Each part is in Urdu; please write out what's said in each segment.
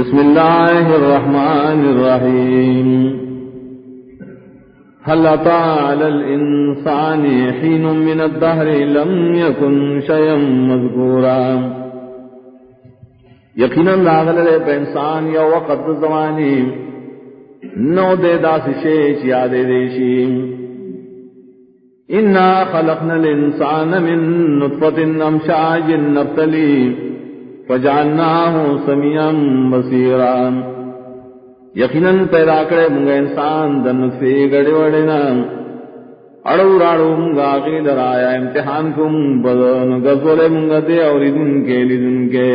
بسم الله الرحمن الرحيم هل أتى على الإنسان حين من الدهر لم يكن شيئا مذكورا؟ یقینا راغل دے پہ انسان یا وقت زمانی نو دے داس شیش یادے دیشی۔ انا خلقنا الانسان من نطفة امشاج نبتلی فجعلناه سميعا بصيرا. یقینا پیدا کرے منگا انسان دن سے گڑے وڑے نا اڑو راڑو منگا کے درایا امتحان کم بدن گزولے منگا دے اور دن کے لدن کے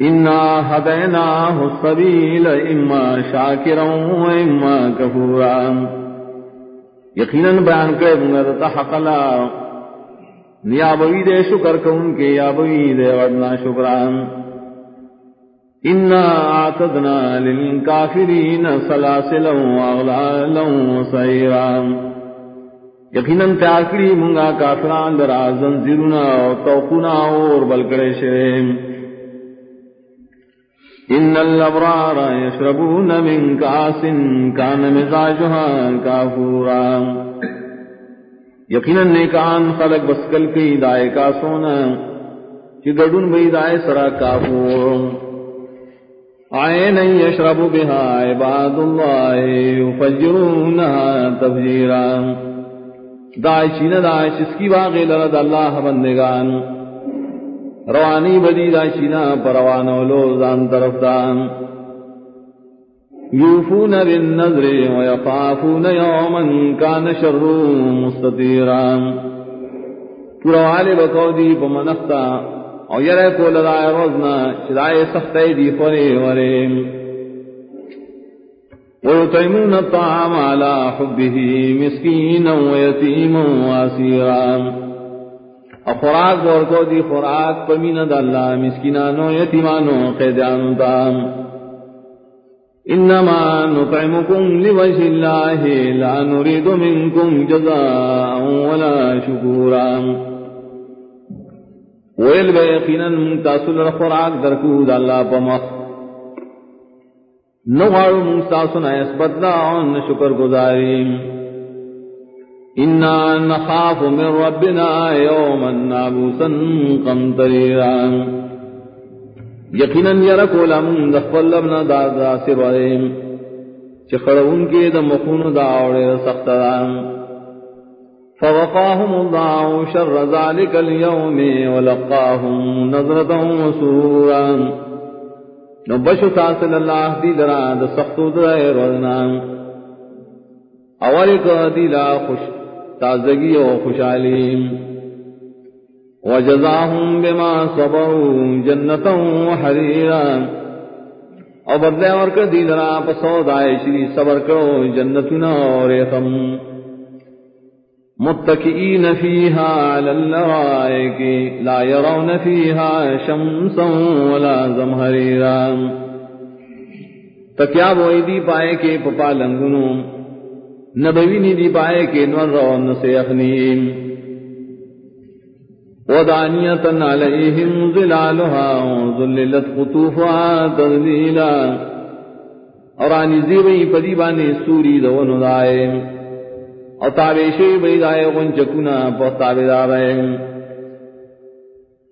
انا هديناه السبيل اما شاكرا واما كفورا. یقینا بیان کرے منگا حق اللہ یا بوی دے شکر کون کے یا بوی دے ورنا شکران۔ انا آتدنا للکافرین سلاسلا واغلالا وسیرا یقینا تیاکڑی منگا کافران در آزن زیرنا و توقنا اور بلکڑے شریم ان الابرار یشربون من کاس کان مزاجها کافورا۔ یقیناً نیکان خلق بسکل کی دائے کا سونا کہ گڑن بئی دائے سرا کافو۔ آئے نہیں یشرب بہا عباد اللہ یفجرونها تفجیرا۔ دائے چین دائے چس کی باغی لرد اللہ بندگان۔ روانی بدی دائے چینا پروانو لوزان طرف دان۔ يوفون بالنذر ويخافون يوما كان شر مستطيرا پروالے بکو دی پمنختا او یرے کو لدائے روزنا چدائے سختے دی فرے ورے ويطعمون الطعام على حبه مسكينا ويتيما واسيرا اخراق ورکو دی خراق پمین دا اللہ مسکنانو یتیمانو قیدانو دام انما نطعمكم لوجه الله لا نريد منكم جزاء ولا شكورا. ويل بيقينا تاسل الخراق دركود الله بمخ نغار مستاسنا يسبدنا عن شكر گزاري. إنا نخاف من ربنا يوما نابوسا قمطريرا. یقیناً یرا کولا من دخل لبنا دا دا سروائیم چی خڑون کے دا مخون دا اوڑے سخت دان فوقاهم اللہ شر ذالک اليوم ولقاهم نظرتا وسورا نو بشو تاصل اللہ دی لرا دا سخت دا روزنا اولی کا دی لا خوش تازگی و خوشالیم وجزاهم بما صبروا جنتا وحريرا. او بدلے اور کر دی لرا پسو دائے شری صبر کرو جنتنا اور یتم متکئین فیہا علی اللرائک لا يرون فیہا شمسا ولا زمحریرا تکیا بوئی دی پائے کے پپا لنگنو نبوی نی دی پائے کے نور رون سے اخنیم ودانية عليهم ظلالها وظللت قطوفها تذليلا اور آنی زیبئی پدی بانے سوری دونو دائے۔ اور تابیشی بئی دائے غنچکنا پر تابدارے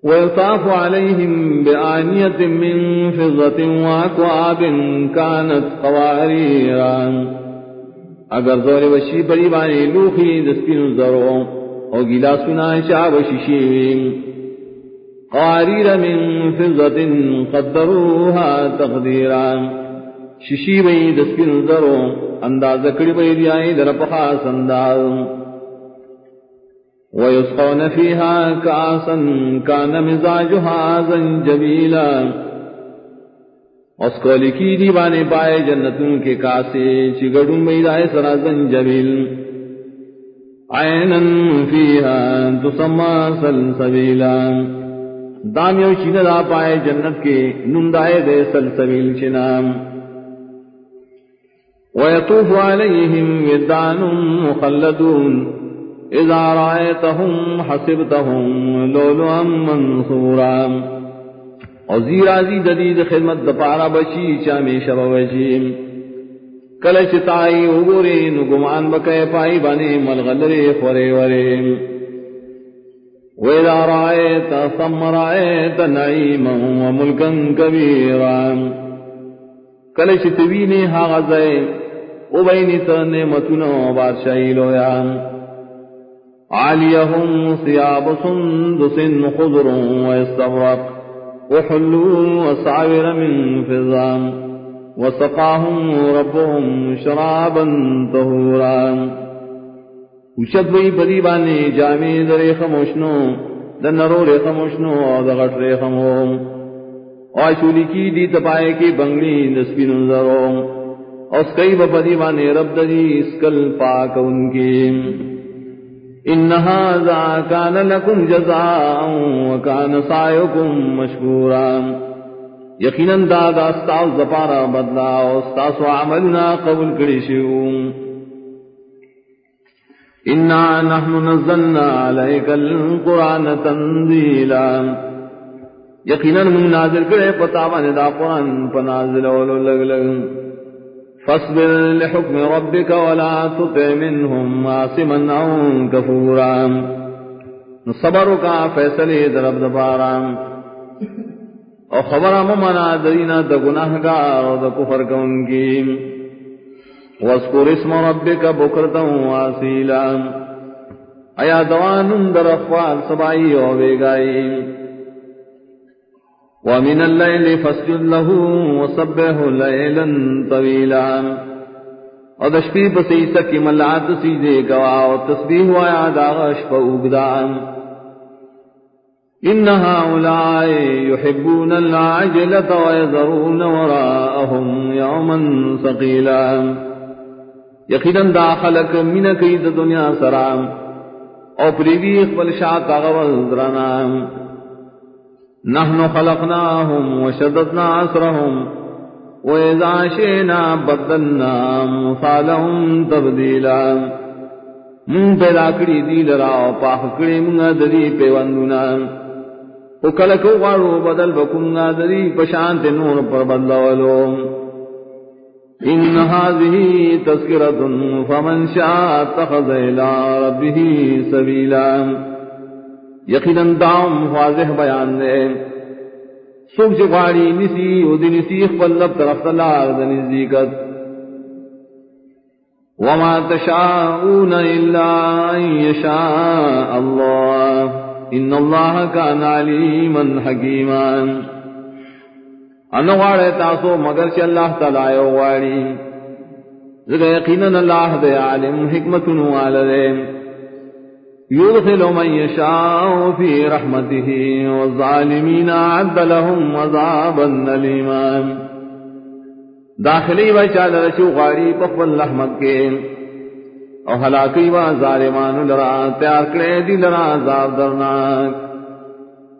ويطاف عليهم بآنية من فضة وأكواب كانت قواريرا۔ اگر زور وشی پری بانے لوخی دسپین زروں او گلا سنا شاب ششیم قاریر من فضت قدروها تقدیرا. ششی بئی دسپن درو انداز کڑی بئی دیائی در پخاس انداز ويسقون فيها كاسا كان مزاجها زنجبيلا اس کو لکھی دیوانے پائے جنتوں کے کاسے چگڑوں میں دائے سرا زنجبیل عینا فیہا تسمى سلسبیلا دامیو چین دا پائے جنت کے نندائے دے سلسبیل چنام ويطوف عليهم ودان مخلدون۔ إذا رأيتهم حسبتهم لولوا منصورا او زیرازی ددید خدمت دپارا بچی چامی شب وجیم کلچ تائی اگوری نگمان بکے پائی بنے ملغلرے بانی ملغلری خوری وریم ویدہ رائیت ثم رائیت نعیما وملکا کبیرا۔ کلچ توینی حاغزے او بینی تا نعمتنا و بادشاہی لویان عالیہم سیاب سندس خضر و استغرق وحلوا وصعور من فضام وسقاهم ربهم شرابا طهورا۔ وشد وی پدی بانے جامع در خموشنو در نرو ری خموشنو در غٹ ری خمو آشولی کی دی تپائے کی بنگلی نسبی نظرو اس کئی بپدی بانے رب دی اسکل پاک ان کی۔ ان هذا كان لكم جزاء وكان سعيكم مشكورا يقينا دادا استاذ زپارا بدلا استاذ عملنا قبول کړي شو انا نحن نزلنا عليك القران تنزيلا. يقينا من نازل کړي پتا باندې دا قران په نازل اولو لګ لګ فاصبر لحكم ربك ولا تطع منهم عاصما او كفورا. صبر کا فیصلے درب دبارا او خبر ممنا دینا د گناہ گار او د کفر کون کی واذکر اسم ربك بکرتا واسیلا ایا دوان در افوال سبائی او بیگائی. ومن الليل فاسجد له وصبه ليلا طويلا اور دشپی پسی سکی ملات سیدے گوا اور تسبیح وایا داغش فاوگدان ان هؤلاء يحبون العجلة ويذرون وراءهم يوما ثقيلا. یقینا داخلك من کید دنیا سرام او پریوی اقبل شاک آغوز درانام نحن خلقناهم وشددنا عصرهم، وإذا شئنا بدلنا مصالهم تبديلا. من پیدا کری دی لرا و پاک کری منگا دری پیوندنا. او کلکو غارو بدل بکنگا دری پشانت نور پر بدلولو. ان هذه تذکرة فمن شاء اتخذ الى ربه سبیلا. یقیناً دام واضح بیان دے. سوک چکاری نسی او دی نسی اخبر لب طرف تلار دنی زیکت وما تشاؤون الا ان یشاء اللہ ان اللہ کان علیما حکیما انوارے تاسو مگر چی اللہ تعالی واری ذکر یقیناً اللہ دے عالم حکمت نوالدے يدخل من يشاء في رحمته والظالمين عد لهم عذابا نليما داخلی و چال رشو غاری پخبل رحمت کے. او ہلاکی وا ظالمان لرا تیار کرے دی لرا عذاب درناک۔